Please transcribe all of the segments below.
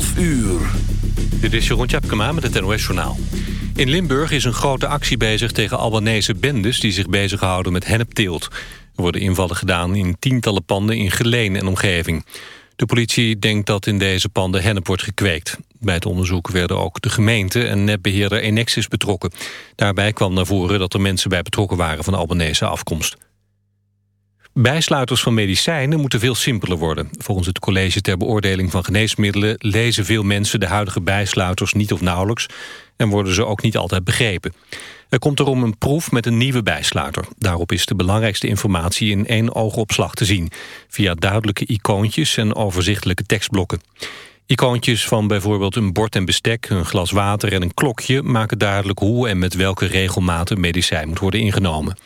12 uur. Dit is Jeroen Tjepkema met het NOS Journaal. In Limburg is een grote actie bezig tegen Albanese bendes... die zich bezighouden met hennepteelt. Er worden invallen gedaan in tientallen panden in Geleen en omgeving. De politie denkt dat in deze panden hennep wordt gekweekt. Bij het onderzoek werden ook de gemeente en netbeheerder Enexis betrokken. Daarbij kwam naar voren dat er mensen bij betrokken waren van Albanese afkomst. Bijsluiters van medicijnen moeten veel simpeler worden. Volgens het College ter Beoordeling van Geneesmiddelen... lezen veel mensen de huidige bijsluiters niet of nauwelijks... en worden ze ook niet altijd begrepen. Er komt erom een proef met een nieuwe bijsluiter. Daarop is de belangrijkste informatie in één oogopslag te zien... via duidelijke icoontjes en overzichtelijke tekstblokken. Icoontjes van bijvoorbeeld een bord en bestek, een glas water en een klokje... maken duidelijk hoe en met welke regelmaat een medicijn moet worden ingenomen.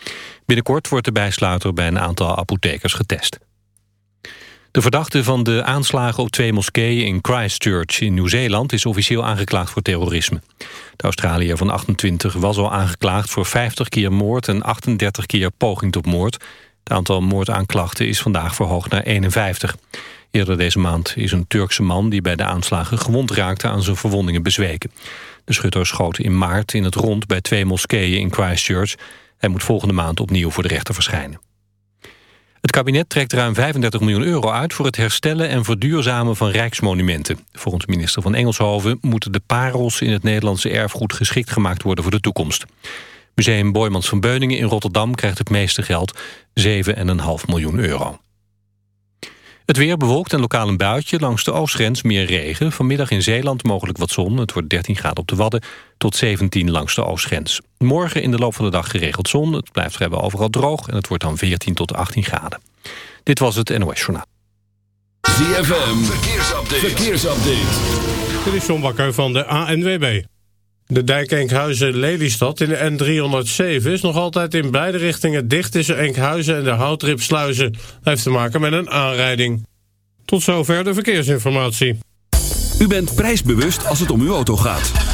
Binnenkort wordt de bijsluiter bij een aantal apothekers getest. De verdachte van de aanslagen op twee moskeeën in Christchurch in Nieuw-Zeeland is officieel aangeklaagd voor terrorisme. De Australiër van 28 was al aangeklaagd voor 50 keer moord en 38 keer poging tot moord. Het aantal moordaanklachten is vandaag verhoogd naar 51. Eerder deze maand is een Turkse man die bij de aanslagen gewond raakte aan zijn verwondingen bezweken. De schutter schoot in maart in het rond bij twee moskeeën in Christchurch. Hij moet volgende maand opnieuw voor de rechter verschijnen. Het kabinet trekt ruim 35 miljoen euro uit voor het herstellen en verduurzamen van rijksmonumenten. Volgens minister van Engelshoven moeten de parels in het Nederlandse erfgoed geschikt gemaakt worden voor de toekomst. Museum Boymans van Beuningen in Rotterdam krijgt het meeste geld, 7,5 miljoen euro. Het weer bewolkt en lokaal een buitje. Langs de oostgrens meer regen. Vanmiddag in Zeeland mogelijk wat zon. Het wordt 13 graden op de Wadden tot 17 langs de oostgrens. Morgen in de loop van de dag geregeld zon. Het blijft vrijwel overal droog en het wordt dan 14 tot 18 graden. Dit was het NOS Journaal. ZFM, verkeersupdate. verkeersupdate. Dit is John Bakker van de ANWB. De dijk Enkhuizen-Lelystad in de N307 is nog altijd in beide richtingen dicht tussen Enkhuizen en de Houtripsluizen. Dat heeft te maken met een aanrijding. Tot zover de verkeersinformatie. U bent prijsbewust als het om uw auto gaat.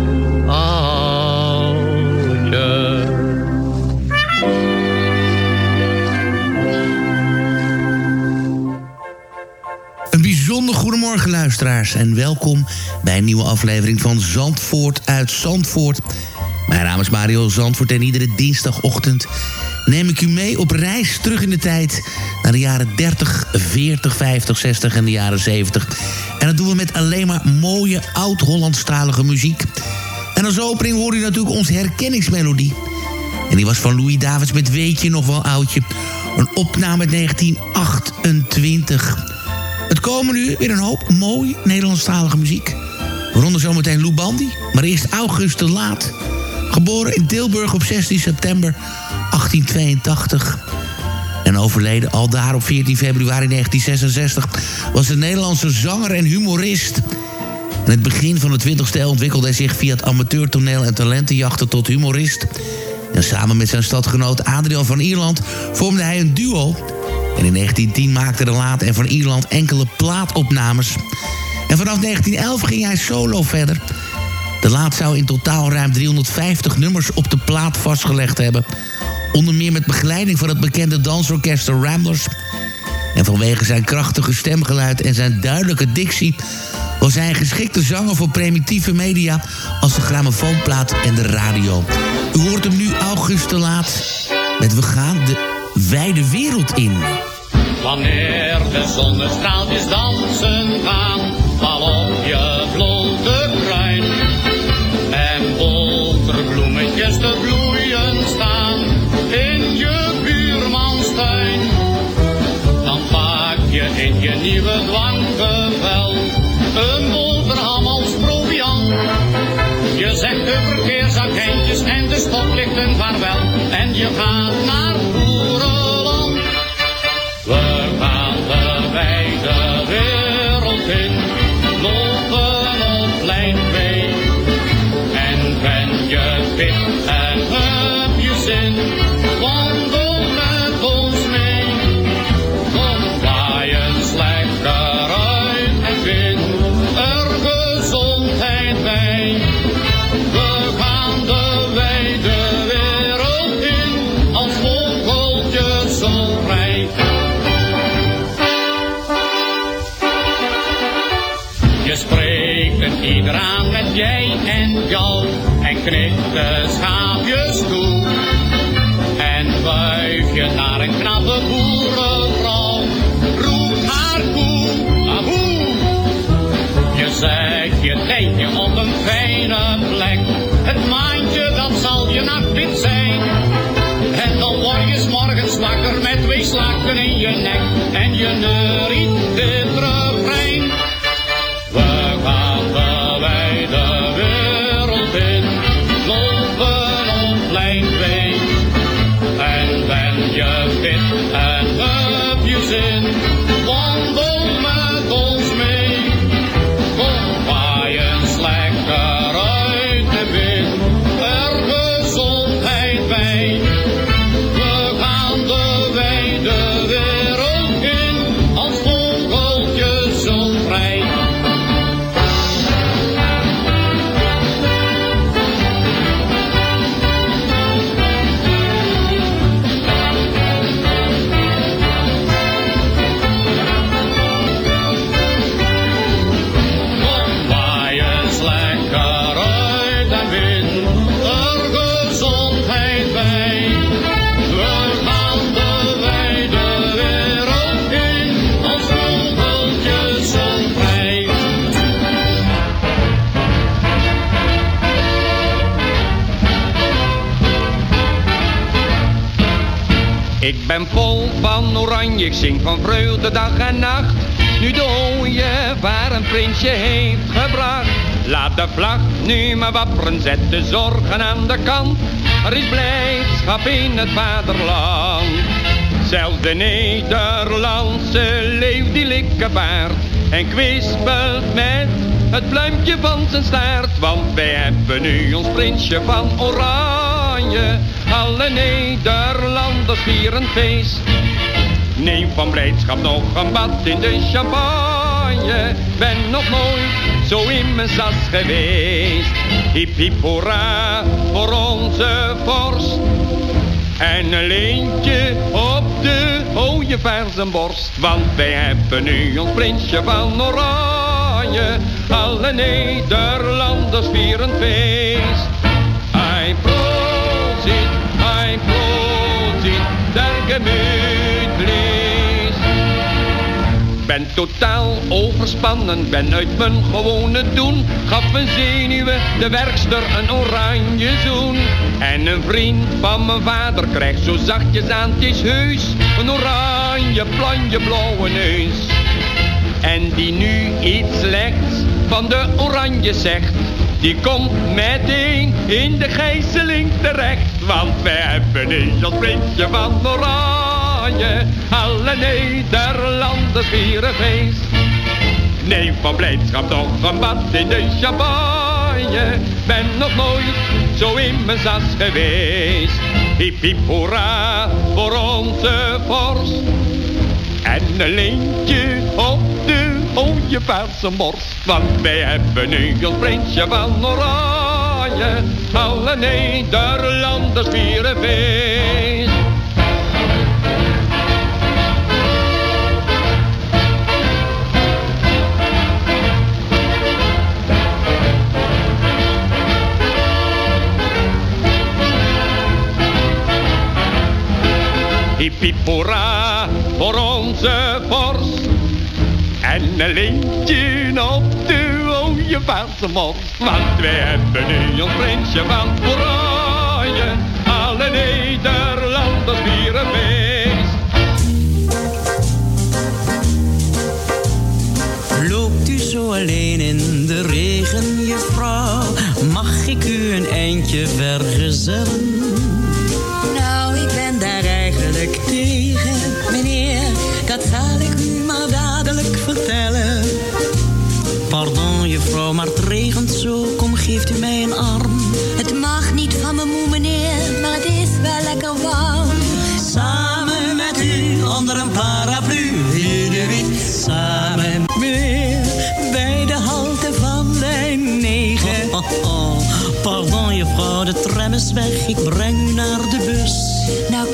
goedemorgen luisteraars en welkom bij een nieuwe aflevering van Zandvoort uit Zandvoort. Mijn naam is Mario Zandvoort en iedere dinsdagochtend neem ik u mee op reis terug in de tijd naar de jaren 30, 40, 50, 60 en de jaren 70. En dat doen we met alleen maar mooie oud-Hollandstalige muziek. En als opening hoor u natuurlijk onze herkenningsmelodie. En die was van Louis Davids met Weet je nog wel oudje. Een opname uit 1928. Komen nu weer een hoop mooi Nederlandstalige muziek. Waaronder zometeen Lou Bandy, maar eerst August de Laat. Geboren in Tilburg op 16 september 1882. En overleden al daar op 14 februari 1966... was een Nederlandse zanger en humorist. In het begin van de 20e eeuw ontwikkelde hij zich via het amateurtoneel en talentenjachten tot humorist. En samen met zijn stadgenoot Adriaan van Ierland vormde hij een duo. En in 1910 maakte de Laat en van Ierland enkele plaatopnames. En vanaf 1911 ging hij solo verder. De Laat zou in totaal ruim 350 nummers op de plaat vastgelegd hebben. Onder meer met begeleiding van het bekende dansorkest Ramblers. En vanwege zijn krachtige stemgeluid en zijn duidelijke dictie... was hij een geschikte zanger voor primitieve media... als de grammofoonplaat en de radio. U hoort hem nu August de Laat met We gaan de wijde wereld in. Wanneer de zonnestraaltjes dansen gaan, val op je blote kruin. En boterbloemetjes te bloeien staan in je buurmanstuin. Dan pak je in je nieuwe dwanggevel een boterham als proviant. Je zegt de verkeersagentjes en de stoplichten vaarwel en je gaat naar Je spreekt het aan met jij en jou en knikt de schaapjes toe. En wuif je naar een knappe boerenvrouw, roep haar koe, ahoe. Je zet je tentje op een fijne plek, het maandje dat zal je nachtwit zijn. En dan word je 's morgens wakker met twee slakken in je nek en je neuriet dit refrein. Ik zing van vreugde dag en nacht. Nu de ooievaar een prinsje heeft gebracht. Laat de vlag nu maar wapperen, zet de zorgen aan de kant. Er is blijdschap in het vaderland. Zelfs de Nederlandse leeuw die likkebaard. En kwispelt met het pluimpje van zijn staart. Want wij hebben nu ons prinsje van oranje. Alle Nederlanders vieren feest. Neem van blijdschap nog een bad in de champagne. Ben nog nooit zo in mijn sas geweest. Hip hip hoera voor onze vorst. En een leentje op de ooievaar zijn borst. Want wij hebben nu ons prinsje van oranje. Alle Nederlanders vieren feest. Ein Prosit, ein Prosit, der Ben totaal overspannen, ben uit mijn gewone doen. Gaf mijn zenuwen de werkster een oranje zoen. En een vriend van mijn vader krijgt zo zachtjes aan, het is heus. Een oranje planje blauwe neus. En die nu iets slechts van de oranje zegt. Die komt meteen in de gijzeling terecht. Want wij hebben nu als prinsje van oranje. Alle Nederlanders vieren feest. Neem van blijdschap nog een bad in de champagne. Ben nog nooit zo in mijn sas geweest. Hip hip hoera voor onze vorst. En een leentje op de ooievaarse borst. Want wij hebben nu ons prinsje van oranje. Alle Nederlanders vieren feest. Hoera voor onze vorst. En een lintje op de ooievaarsmos. Want we hebben nu ons prinsje van Oranje. Alle Nederlanders vieren feest. Loopt u zo alleen in de regen, juffrouw? Mag ik u een eindje vergezellen? Pardon, juffrouw, maar het regent zo. Kom, geeft u mij een arm. Het mag niet van mijn moe, meneer, maar het is wel lekker warm. Samen met u onder een paraplu, wie. Samen, meneer, bij de halte van lijn 9. Pardon, juffrouw, de tram is weg. Ik breng u naar de bus. Nou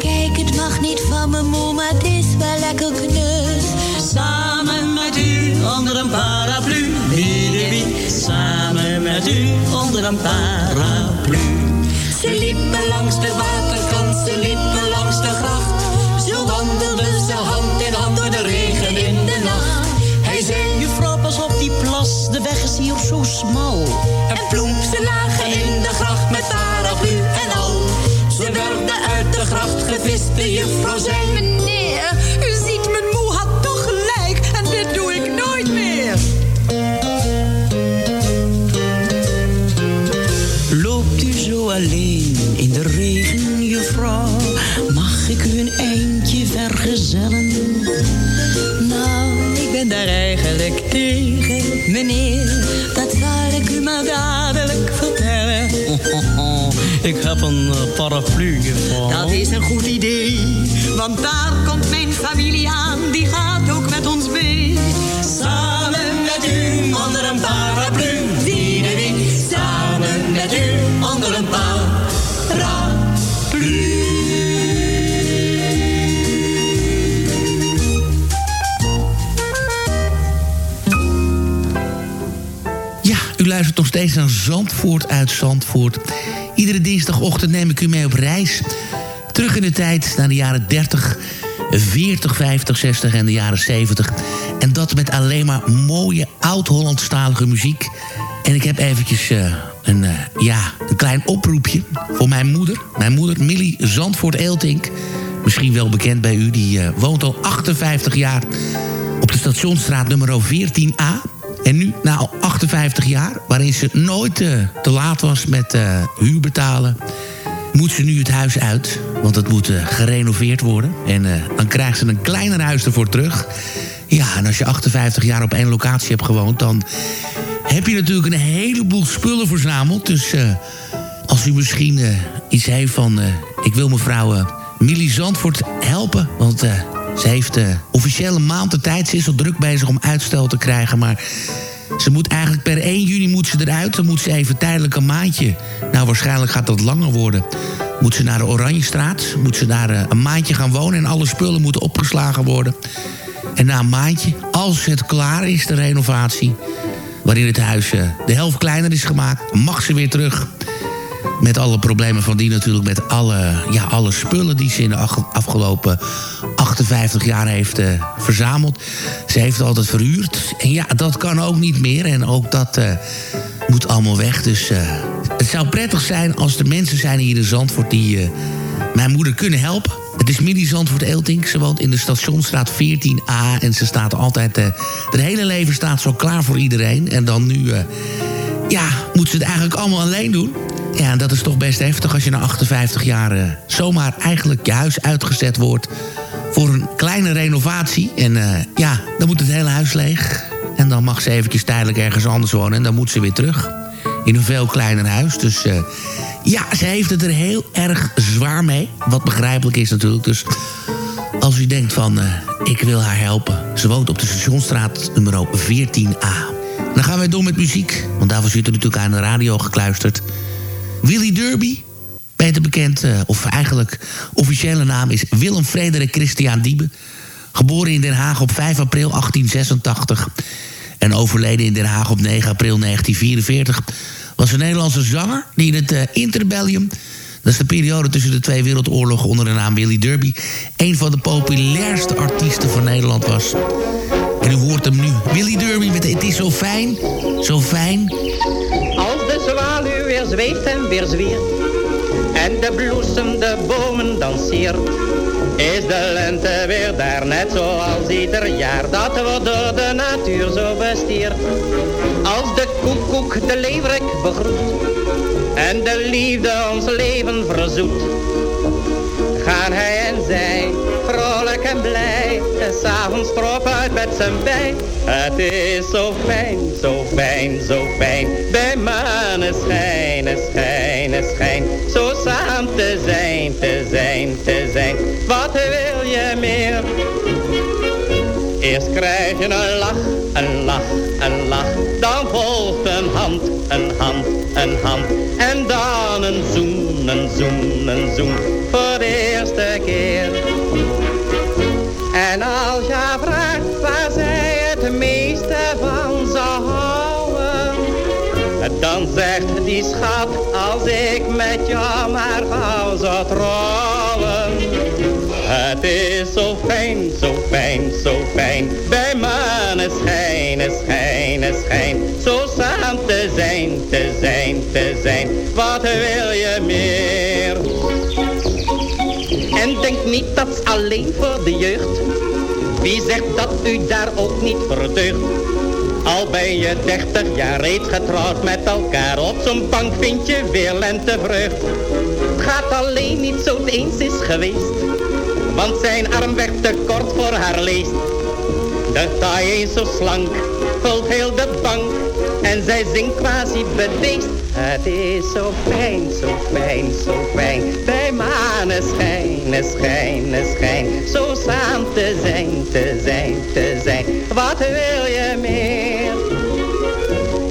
Ze liepen langs de waterkant, ze liepen langs de gracht. Zo wandelden ze hand in hand door de regen in de nacht. Hij zei, juffrouw, pas op die plas, de weg is hier zo smal. En ploem, ze lagen in de gracht met paraplu en al. Ze werden uit de gracht gevist, de juffrouw eigenlijk tegen, meneer. Dat zal ik u maar dadelijk vertellen. Ik heb een eh, paraplu. Dat is een goed idee, want daar komt mijn familie aan. Die gaat ook met ons mee. Samen met u onder een paraplu. Wie de wie. Samen met u onder een paraplu. Luistert nog steeds naar Zandvoort uit Zandvoort. Iedere dinsdagochtend neem ik u mee op reis. Terug in de tijd naar de jaren 30, 40, 50, 60 en de jaren 70. En dat met alleen maar mooie oud-Hollandstalige muziek. En ik heb eventjes eh, een, eh, ja, een klein oproepje voor mijn moeder. Mijn moeder Millie Zandvoort-Eeltink. Misschien wel bekend bij u. Die eh, woont al 58 jaar op de stationstraat nummer 14a. En nu, na al 58 jaar, waarin ze nooit eh, te laat was met eh, huur betalen... moet ze nu het huis uit, want het moet eh, gerenoveerd worden. En dan krijgt ze een kleiner huis ervoor terug. Ja, en als je 58 jaar op één locatie hebt gewoond... dan heb je natuurlijk een heleboel spullen verzameld. Dus als u misschien iets heeft van... ik wil mevrouw Millie Zandvoort helpen, want... eh, ze heeft de officiële maand de tijd. Ze is al druk bezig om uitstel te krijgen. Maar ze moet eigenlijk per 1 juni moet ze eruit. Dan moet ze even tijdelijk een maandje. Nou, waarschijnlijk gaat dat langer worden. Moet ze naar de Oranjestraat. Moet ze daar eh, een maandje gaan wonen. En alle spullen moeten opgeslagen worden. En na een maandje, als het klaar is, de renovatie... waarin het huis eh, de helft kleiner is gemaakt... mag ze weer terug met alle problemen van die natuurlijk. Met alle, ja, alle spullen die ze in de afgelopen 58 jaar heeft eh, verzameld. Ze heeft altijd verhuurd. En ja, dat kan ook niet meer. En ook dat eh, moet allemaal weg. Dus eh, het zou prettig zijn als er mensen zijn hier in Zandvoort... die mijn moeder kunnen helpen. Het is Millie Zandvoort Eeltink. Ze woont in de stationstraat 14a. En ze staat altijd... eh het hele leven staat zo klaar voor iedereen. En dan nu... ja, moet ze het eigenlijk allemaal alleen doen. Ja, en dat is toch best heftig als je na 58 jaar zomaar eigenlijk je huis uitgezet wordt voor een kleine renovatie. En eh, ja, dan moet het hele huis leeg. En dan mag ze eventjes tijdelijk ergens anders wonen en dan moet ze weer terug. In een veel kleiner huis. Dus eh, ja, ze heeft het er heel erg zwaar mee. Wat begrijpelijk is natuurlijk. Dus als u denkt van, eh, ik wil haar helpen. Ze woont op de stationstraat nummer 14a. Dan gaan wij door met muziek. Want daarvoor zit er natuurlijk aan de radio gekluisterd. Willy Derby, beter bekend, eh, of eigenlijk officiële naam is Willem Frederik Christian Diebe. Geboren in Den Haag op 5 april 1886 en overleden in Den Haag op 9 april 1944... was een Nederlandse zanger die in het eh, interbellum Dat is de periode tussen de twee wereldoorlogen onder de naam Willy Derby. Een van de populairste artiesten van Nederland was. En u hoort hem nu. Willy Derby met Het is zo fijn, zo fijn. Als de zwaluw weer zweeft en weer zwiert En de bloesem de bomen danseert. Is de lente weer daar net zoals ieder jaar Dat wordt door de natuur zo bestierd Als de koekoek de leeuwerik begroet En de liefde ons leven verzoet s'avonds erop uit met z'n bij Het is zo fijn, zo fijn, zo fijn. Bij maneschijn, schijn, schijn. Zo samen te zijn, te zijn, te zijn. Wat wil je meer? Eerst krijg je een lach, een lach, een lach. Dan volgt een hand, een hand, een hand. En dan een zoen, een zoen, een zoen. Voor de eerste keer Zegt die schat als ik met jou maar gauw zou trouwen het is zo fijn, zo fijn, zo fijn. Bij maneschijn, schijn, schijn. Zo samen te zijn, te zijn, te zijn. Wat wil je meer? En denk niet dat is alleen voor de jeugd. Wie zegt dat u daar ook niet verdeugt? Al ben je dertig jaar reeds getrouwd met elkaar. Op zo'n bank vind je weer lentevreugd. Het gaat alleen niet zo het eens is geweest. Want zijn arm werd te kort voor haar leest. De taai is zo slank, vult heel de bank. En zij zingt quasi bedeesd. Het is zo fijn, zo fijn, zo fijn. Bij maneschijn, schijn, schijn. Zo samen te zijn, te zijn, te zijn. Wat wil je meer?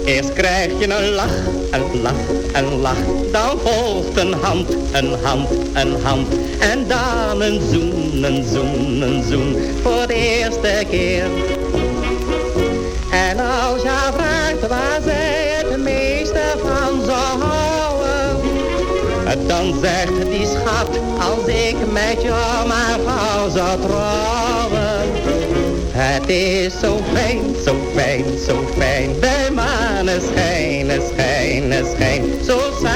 Eerst krijg je een lach, een lach, een lach. Dan volgt een hand, een hand, een hand. En dan een zoen, een zoen, een zoen. Voor de eerste keer. En als je vraagt waar zij het meeste van zou houden. Dan zegt die schat, als ik met jou maar gauw zou trouwen. Het is zo fijn, zo fijn, zo fijn. Bij maneschijn, schijn, schijn. Zo samen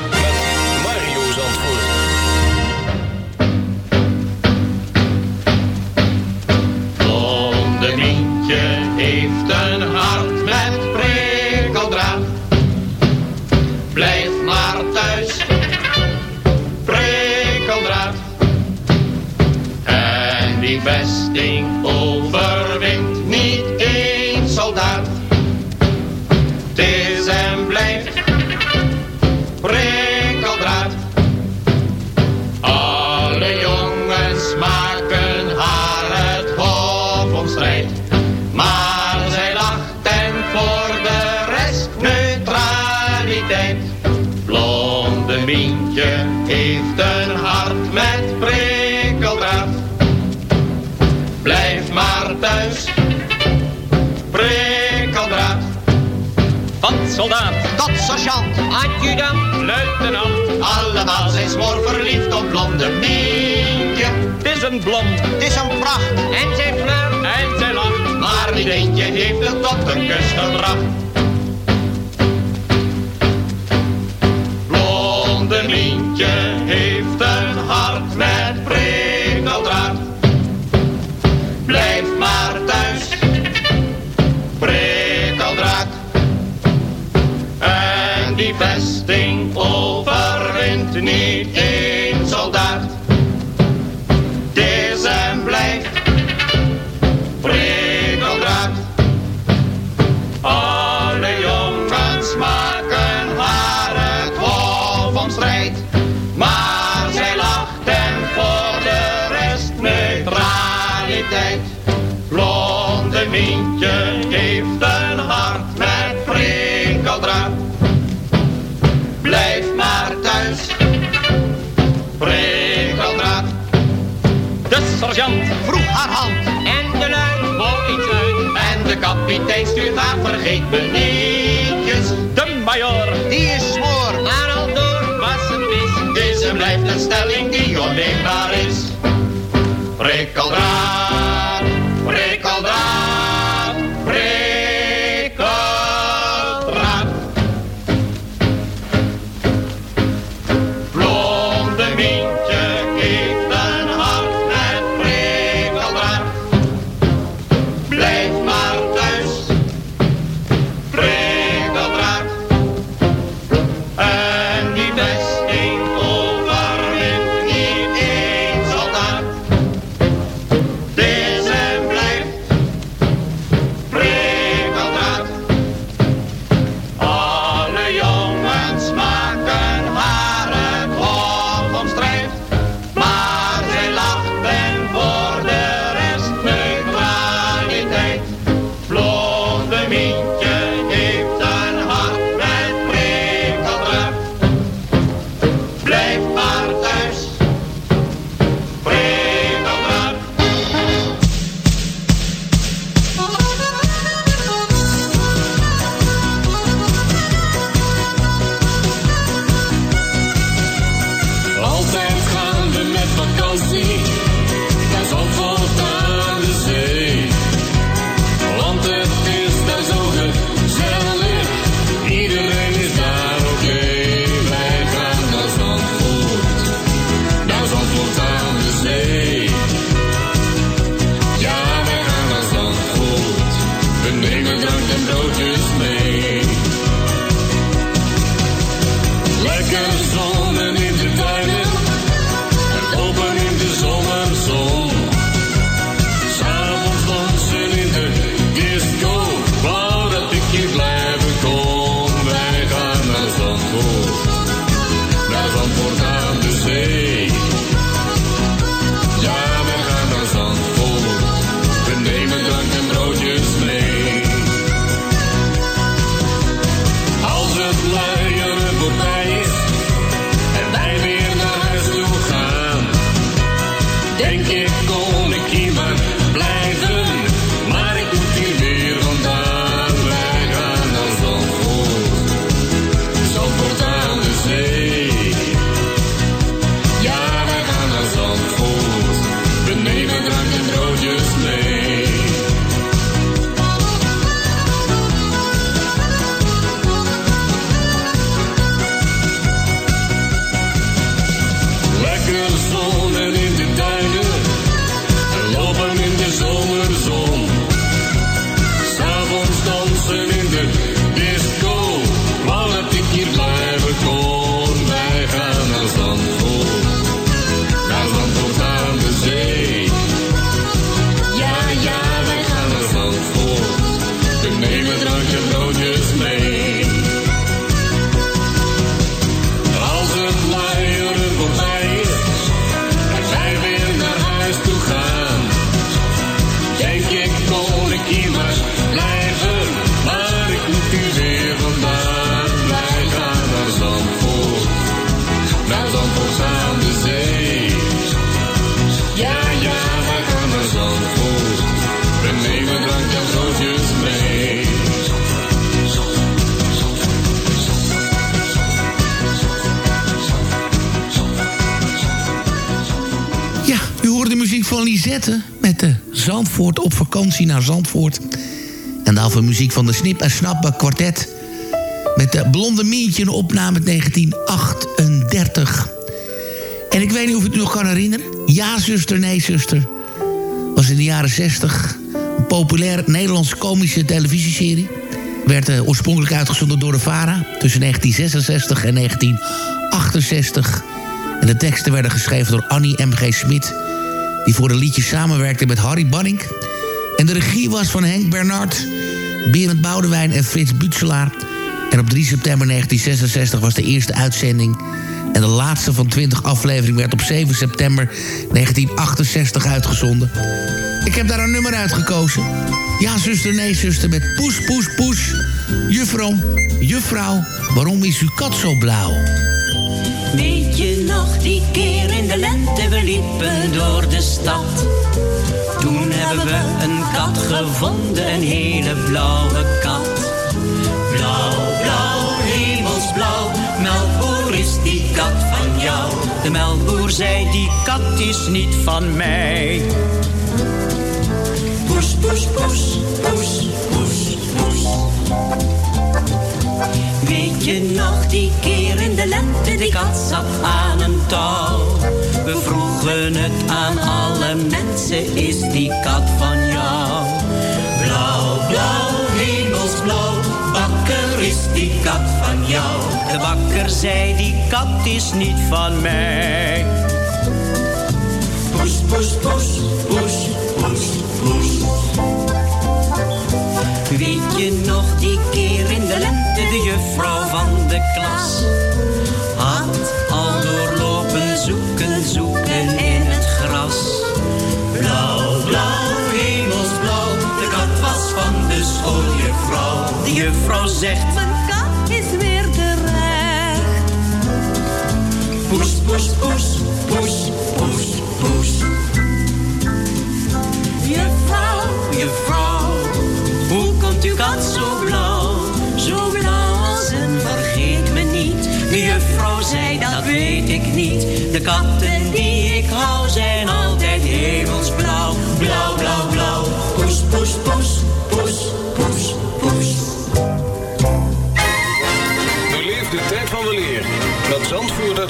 Heeft een hart soldaat tot sergeant, adjudant, luitenant. Allemaal zijn smoor verliefd op blonde Mientje. Het is een blond, Het is een pracht, en zij flirt, en zij lacht. maar niet eentje heeft het tot een kus gebracht. kapitein stuurt haar vergeet me nietjes. De major, die is voor maar al door was een mis. Deze dus blijft een stelling die onneembaar is. Prikkeldraad. vakantie naar Zandvoort. En daarvoor muziek van de Snip en Snap kwartet. Met de Blonde Mientje, een opname 1938. En ik weet niet of ik het nog kan herinneren. Ja, zuster, nee, zuster. Was in de jaren 60 een populair Nederlands komische televisieserie. Werd eh, oorspronkelijk uitgezonden door de VARA tussen 1966 en 1968. En de teksten werden geschreven door Annie M.G. Smit... die voor de liedjes samenwerkte met Harry Banning en de regie was van Henk Bernard, Berend Boudewijn en Frits Butselaar. En op 3 september 1966 was de eerste uitzending. En de laatste van 20 afleveringen werd op 7 september 1968 uitgezonden. Ik heb daar een nummer uitgekozen. Ja, zuster, nee, zuster, met poes, poes, poes. Juffrouw, juffrouw, waarom is uw kat zo blauw? Weet je nog die keer in de lente we liepen door de stad... Toen hebben we een kat gevonden, een hele blauwe kat. Blauw, blauw, hemelsblauw, melkboer is die kat van jou. De melkboer zei, die kat is niet van mij. Poes, poes, poes, poes, poes, poes. Weet je nog die keer in de lente, die kat zat aan een touw. We vroegen het aan alle mensen, is die kat van jou? Blauw, blauw, hemelsblauw, bakker is die kat van jou. De bakker zei, die kat is niet van mij. Poes, poes, poes, poes, poes, poes. Weet je nog die keer in de lente, de juffrouw van de klas katten die ik hou zijn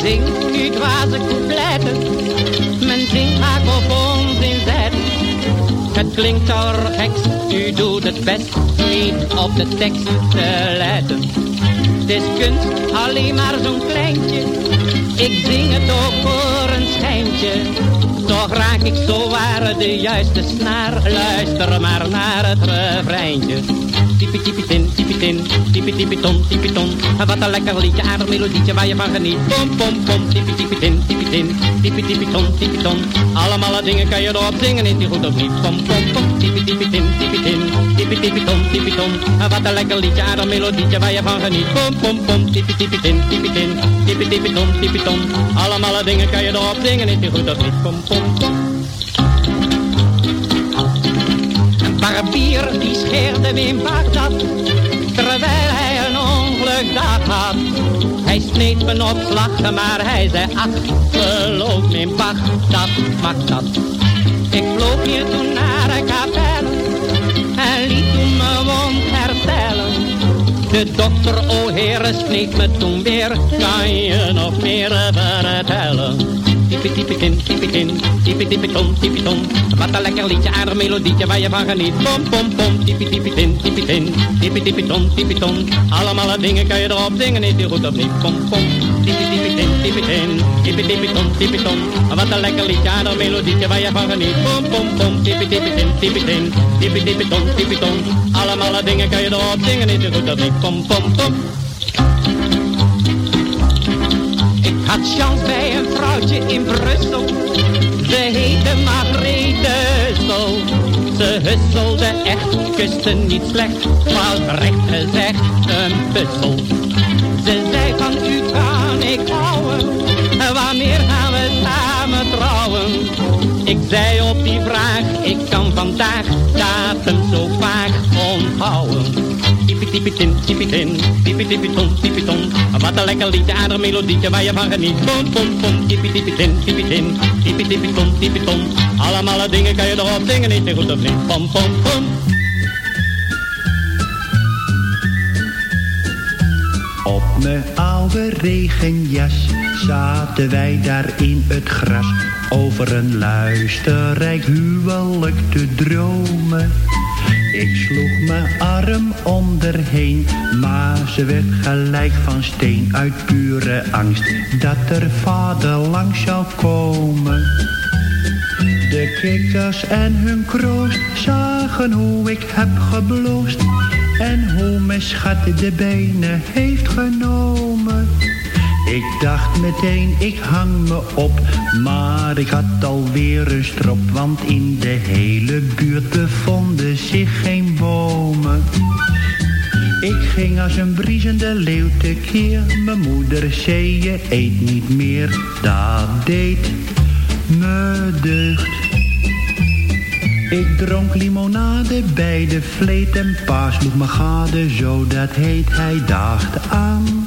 Ik zing nu dwaze coupletten, mijn zing maakt op onzin zet. Het klinkt geks, u doet het best niet op de tekst te letten. Het is kunst, alleen maar zo'n kleintje, ik zing het ook voor een schijntje. Toch raak ik zo waar de juiste snaar, luister maar naar het refreintje. Tipi tipi tin, tipi tin, tipi. Wat een lekker liedje, aardig melodietje waar je van geniet. Pom pom pom, tipi tipi tin, tipi tin. Allemaal dingen kan je erop zingen, is die goed of niet? Pom pom pom, tipi tipi tin, tipi tin, tipi tipi. Wat een lekker liedje, aardig melodietje waar je van geniet. Pom pom pom, tipi tipi tin, tipi tin, tipi. Allemaal dingen kan je erop zingen, is die goed of niet? Pom pom pom. Barbier die scheerde Wim Bagdad, terwijl hij een ongelukdag had. Hij sneed me op slag, maar hij zei, ach, geloof me in Bagdad, mag dat. Ik vloog hier toen naar een kapel en liet toen mijn wond herstellen. De dokter, o heren, sneed me toen weer, kan je nog meer vertellen? Tipi ton, tipi ton. Wat een lekker liedje, aardig melodietje waar je van geniet. Pom pom pom, tipi tipi tin, tipi tin, tipi tipi ton, tipi ton. Allemaal dingen kan je erop zingen, is die goed of niet? Pom pom, tipi tipi tin, tipi tin, tipi tipi ton, tipi ton. Wat een lekker liedje, aardig melodietje waar je van geniet. Pom pom pom, tipi tipi tin, tipi tin, tipi tipi ton, tipi ton. Allemaal dingen kan je erop zingen, is die goed of niet? Pom pom pom. Ik had chance bij een vrouwtje in Brussel. Ze heette Margrethe Hussel. Ze husselde echt, kuste niet slecht. Maar recht gezegd een puzzel. Ze zei van u kan ik houden. Wanneer gaan we samen trouwen? Ik zei op die vraag, ik kan vandaag Tipi tipi tin, tipi tin, tipi tipi ton, tipi ton. Wat een lekker liedje, aardig melodietje waar je van geniet. Pom pom pom, tipi tipi tin, tipi tin, tipi tipi ton, tipi ton. Allemaal dingen kan je erop zingen, niet zo goed of. Pom pom pom. Op mijn oude regenjas zaten wij daar in het gras over een luisterrijk huwelijk te dromen. Ik sloeg mijn arm onderheen, maar ze werd gelijk van steen uit pure angst dat er vader langs zou komen. De kikkers en hun kroost zagen hoe ik heb gebloosd en hoe mijn schat de benen heeft genomen. Ik dacht meteen, ik hang me op, maar ik had alweer een strop, want in de hele buurt bevonden zich geen bomen. Ik ging als een briesende leeuw tekeer, mijn moeder zei je eet niet meer, dat deed me deugd. Ik dronk limonade bij de vleet en pa sloeg me gade, zo dat heet hij dacht aan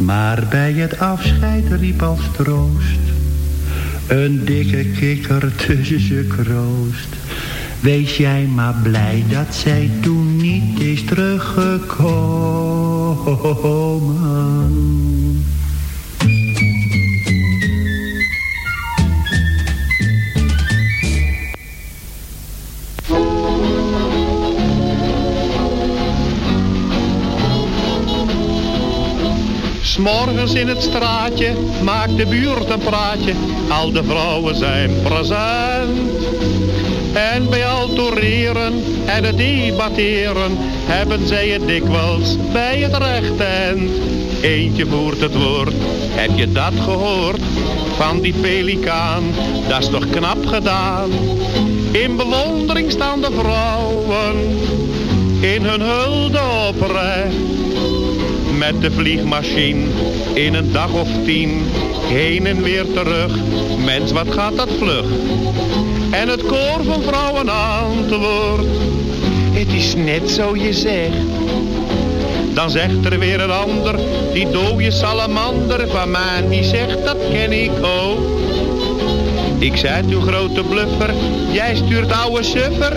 Maar bij het afscheid riep als troost een dikke kikker tussen ze kroost. Wees jij maar blij dat zij toen niet is teruggekomen. S'morgens in het straatje maakt de buurt een praatje, al de vrouwen zijn present. En bij al toereren en het debatteren hebben zij het dikwijls bij het recht eind. Eentje voert het woord, heb je dat gehoord? Van die pelikaan, dat is toch knap gedaan. In bewondering staan de vrouwen, in hun hulde oprecht met de vliegmachine in een dag of tien heen en weer terug. Mens, wat gaat dat vlug? En het koor van vrouwen antwoordt, het is net zo je zegt. Dan zegt er weer een ander, die dode salamander van mij, die zegt dat ken ik ook. Ik zei toen grote bluffer, jij stuurt ouwe suffer.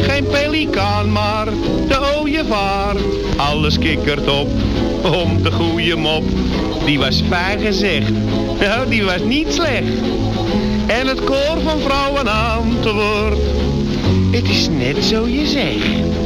Geen pelikaan maar, de ooievaar. Alles kikkert op, om de goede mop. Die was fijn gezegd, nou die was niet slecht. En het koor van vrouwen antwoord, het is net zo je zegt.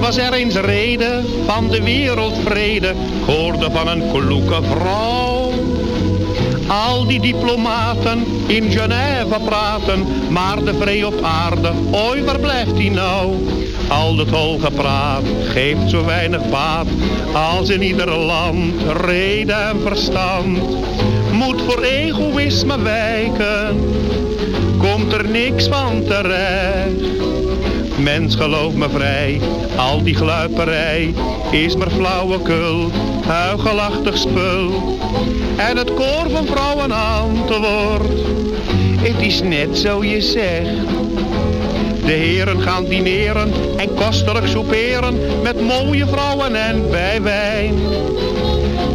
Was er eens reden van de wereldvrede. Ik hoorde van een kloeke vrouw. Al die diplomaten in Genève praten, maar de vrede op aarde, ooit waar blijft die nou? Al dat holgepraat geeft zo weinig baat, als in ieder land reden en verstand. Moet voor egoïsme wijken, komt er niks van terecht. Mens geloof me vrij, al die gluiperij is maar flauwekul, huigelachtig spul. En het koor van vrouwen antwoordt, het is net zo je zegt. De heren gaan dineren en kostelijk souperen met mooie vrouwen en bij wijn.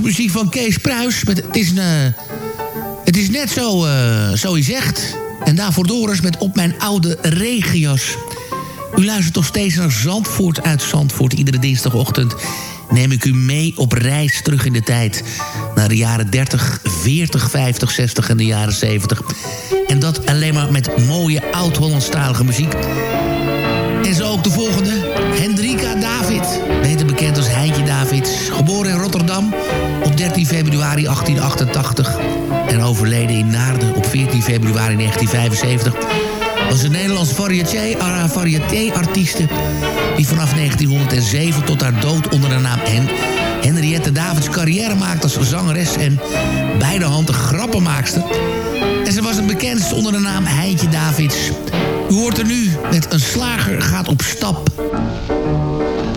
Muziek van Kees Pruis. Met, het, is een, eh, het is net zo, eh, zo zegt. En daarvoor Doris met Op mijn oude regenjas. U luistert nog steeds naar Zandvoort uit Zandvoort. Iedere dinsdagochtend neem ik u mee op reis terug in de tijd. Naar de jaren 30, 40, 50, 60 en de jaren 70. En dat alleen maar met mooie oud-Hollandstalige muziek. En zo ook de volgende. Februari 1888. En overleden in Naarden op 14 februari 1975. Was een ah, variété-artieste... die vanaf 1907 tot haar dood onder de naam Hen Henriette Davids carrière maakte als zangeres... en beide handen grappenmaakster. En ze was het bekendst onder de naam Heintje Davids. U hoort er nu met een slager gaat op stap.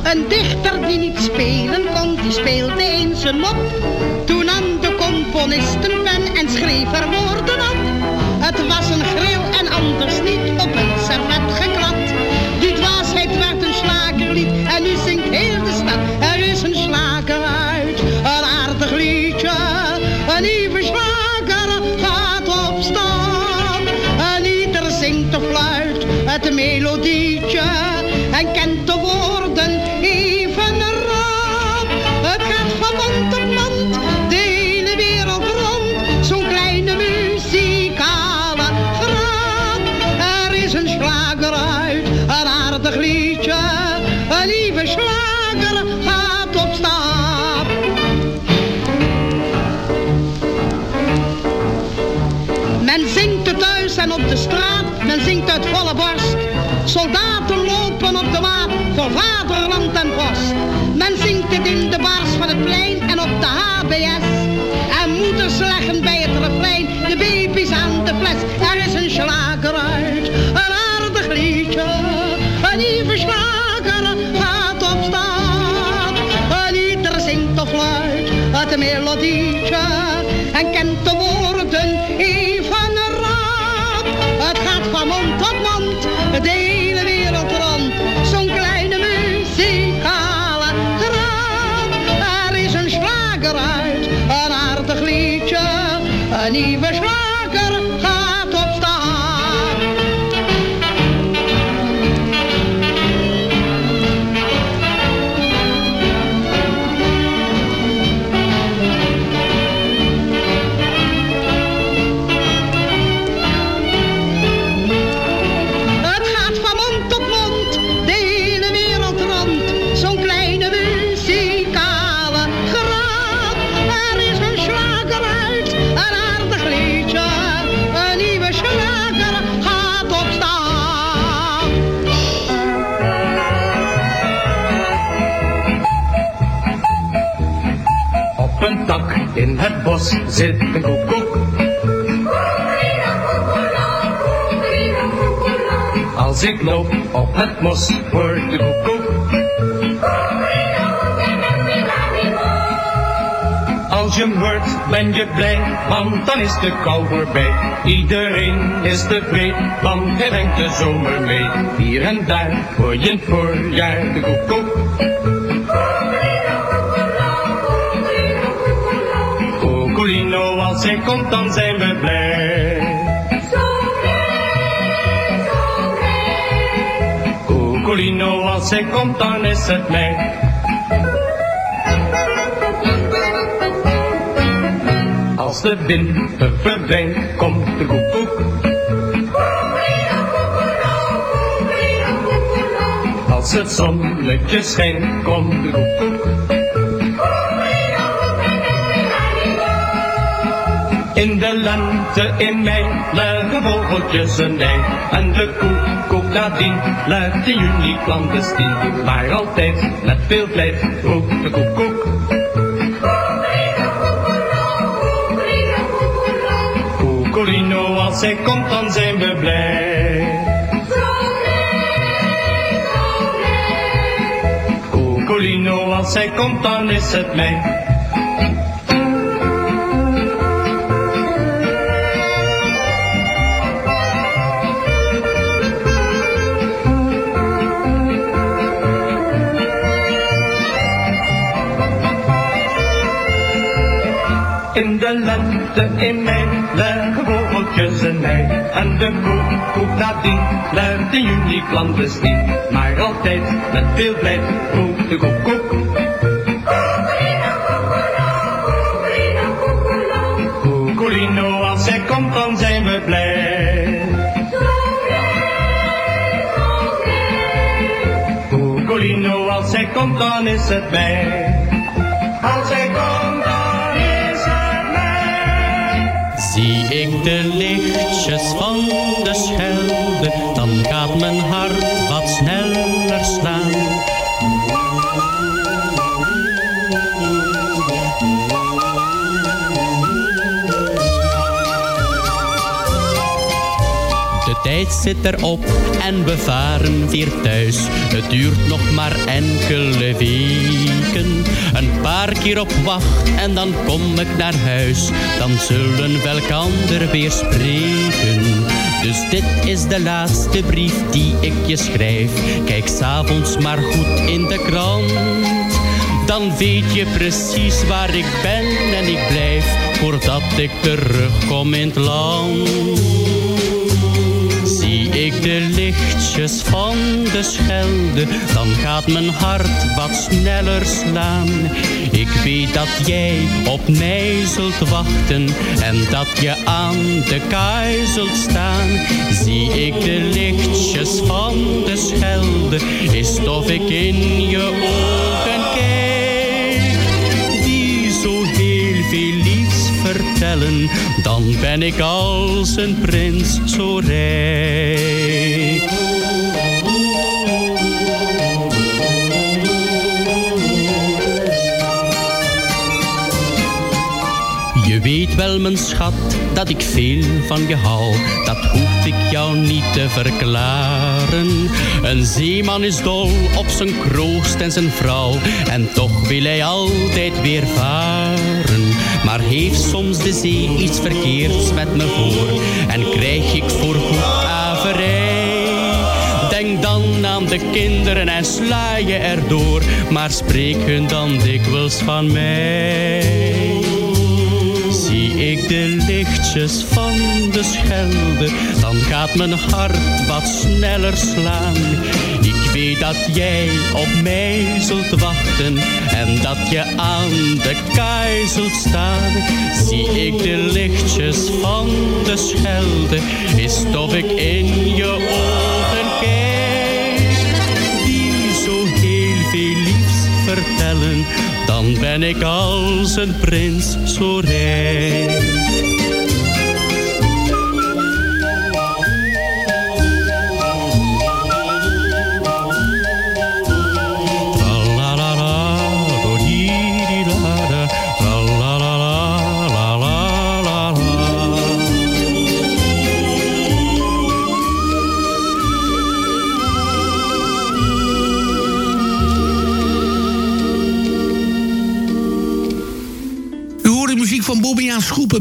Een dichter die niet spelen kon, die speelde eens een mop. Een pen en schreef er woorden op. Het was Soldaten lopen op de maat voor vaderland en post. Men zingt het in de bars van het plein en op de HBS. En moeders leggen bij het refrein de baby's aan de fles. In het bos zit een koekoek. Als ik loop op het mos, hoort de koekoek. Als je hem hoort, ben je blij, want dan is de kou voorbij. Iedereen is tevreden, want hij brengt de zomer mee. Hier en daar hoor je voorjaar de koekoek. Komt, dan zijn we blij. Koekolino, als hij komt, dan is het mij. Als de wind verdwijnt, komt de koekoek. Als het zonnetje schijnt, komt de koekoek. In de lente in mei leggen vogeltjes een ei. En de koekoek nadien legt in juni clandestien. Maar altijd met veel vlijt roept de koekoek. Koekolino, als hij komt dan zijn we blij. Koekolino, als hij komt dan is het mij. De lente in mei leggen vogeltjes een ei. En de koekoek nadien legt in juni clandestien. Maar altijd met veel vlijt roept de koekoek. Koekolino, als hij komt dan zijn we blij. Koekolino, als hij komt dan is het mij. Zie ik Tijd zit erop en we varen weer thuis. Het duurt nog maar enkele weken. Een paar keer op wacht en dan kom ik naar huis. Dan zullen we elkander weer spreken. Dus dit is de laatste brief die ik je schrijf. Kijk s'avonds maar goed in de krant. Dan weet je precies waar ik ben en ik blijf voordat ik terugkom in het land. Lichtjes van de Schelde, dan gaat mijn hart wat sneller slaan. Ik weet dat jij op mij zult wachten en dat je aan de kaai zult staan. Zie ik de lichtjes van de Schelde, is of ik in je ogen kijk, die zo heel veel liefs vertellen, dan ben ik als een prins zo rijk. Weet wel, mijn schat, dat ik veel van je hou. Dat hoef ik jou niet te verklaren. Een zeeman is dol op zijn kroost en zijn vrouw. En toch wil hij altijd weer varen. Maar heeft soms de zee iets verkeerds met me voor. En krijg ik voorgoed averij. Denk dan aan de kinderen en sla je erdoor. Maar spreek hun dan dikwijls van mij. Ik de lichtjes van de Schelde, dan gaat mijn hart wat sneller slaan. Ik weet dat jij op mij zult wachten en dat je aan de kaai zult staan. Zie ik de lichtjes van de Schelde, is of ik in je ogen kijk, die zo heel veel liefs vertellen, dan ben ik als een prins zo.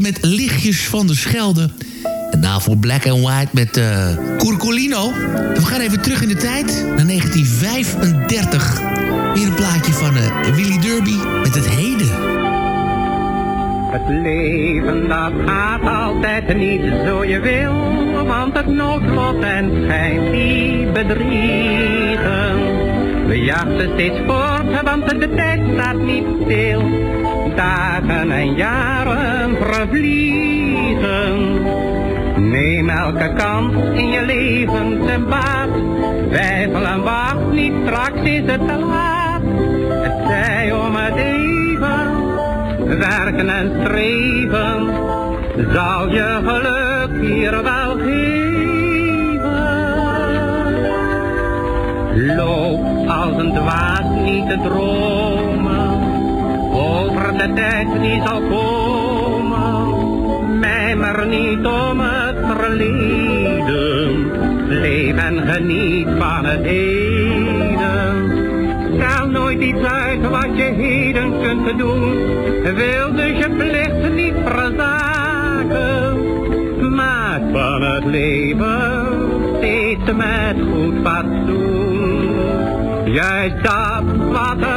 Met Lichtjes van de Schelde. En daarvoor Black and White met uh, Curcolino. En we gaan even terug in de tijd, naar 1935. Weer een plaatje van uh, Willy Derby met het heden. Het leven dat gaat altijd niet zo je wil, want het noodlot en schijnt die bedriegen. We jachten steeds voort, want de tijd staat niet stil. Dagen en jaren vervliegen. Neem elke kans in je leven te baat. Twijfel en wacht niet, straks is het te laat. Het zij om het even, werken en streven. Zal je geluk hier wel geven. Loop als een dwaas niet te dromen. De tijd die zal komen. Mijmer niet om het verleden. Leef en geniet van het heden. Stel nooit iets uit wat je heden kunt doen. Wil dus je plicht niet verzaken. Maak van het leven steeds met goed fatsoen. Juist dat wat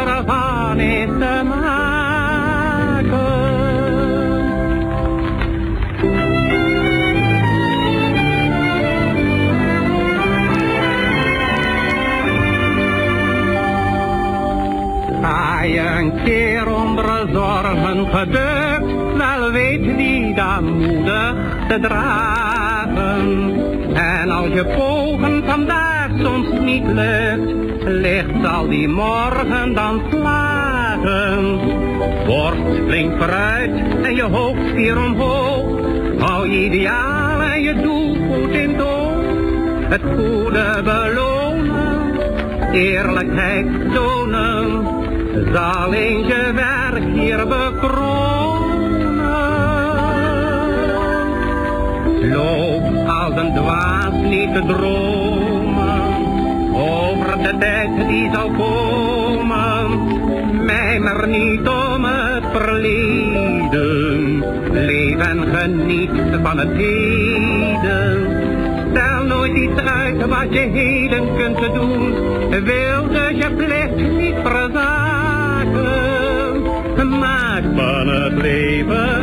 zorgen gedukt, wel weet die dan moedig te dragen. En als je pogen vandaag soms niet lukt, licht zal die morgen dan slagen. Borst springt vooruit en je hoofd hier omhoog. Hou je ideaal en je doel goed in toog. Het goede belonen, eerlijkheid tonen. Zal eens je werk hier bekronen. Loop als een dwaas niet te dromen over de tijd die zal komen. Mijmer niet om het verleden, leef en geniet van het heden. Stel nooit iets uit wat je heden kunt doen, wilde je plicht niet verzaken. Van het leven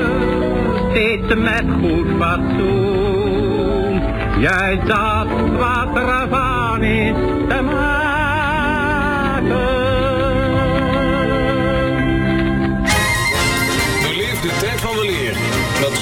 steeds met goed fatsoen. Juist dat wat ervan is te maken.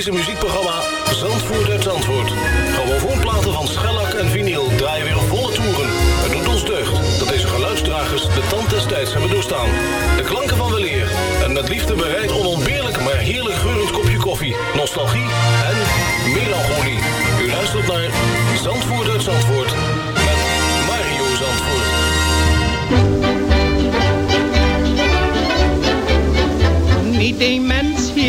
historische muziekprogramma Zandvoort uit Zandvoort. Grammofoonplaten van schellak en vinyl draaien weer volle toeren. Het doet ons deugd dat deze geluidsdragers de tand des tijds hebben doorstaan. De klanken van weleer en met liefde bereid onontbeerlijk maar heerlijk geurend kopje koffie, nostalgie en melancholie. U luistert naar Zandvoort Zandvoort met Mario Zandvoort. Niet een mens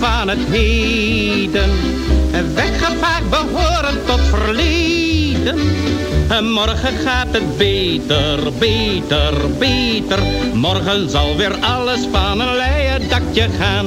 van het heden. Weggevaagd behoren tot verleden. En morgen gaat het beter, beter, beter. Morgen zal weer alles van een leien dakje gaan.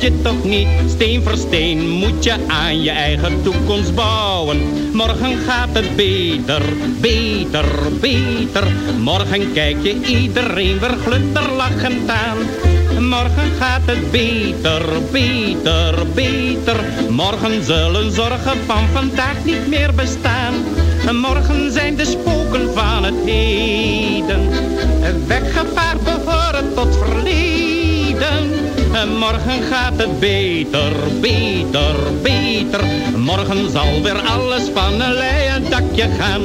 je toch niet. Steen voor steen moet je aan je eigen toekomst bouwen. Morgen gaat het beter, beter, beter. Morgen kijk je iedereen weer glunderlachend aan. Morgen gaat het beter, beter, beter. Morgen zullen zorgen van vandaag niet meer bestaan. Morgen zijn de spoken van het heden. Weggevaard behoren tot verleden. Morgen gaat het beter, beter, beter. Morgen zal weer alles van een leien dakje gaan.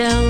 Waar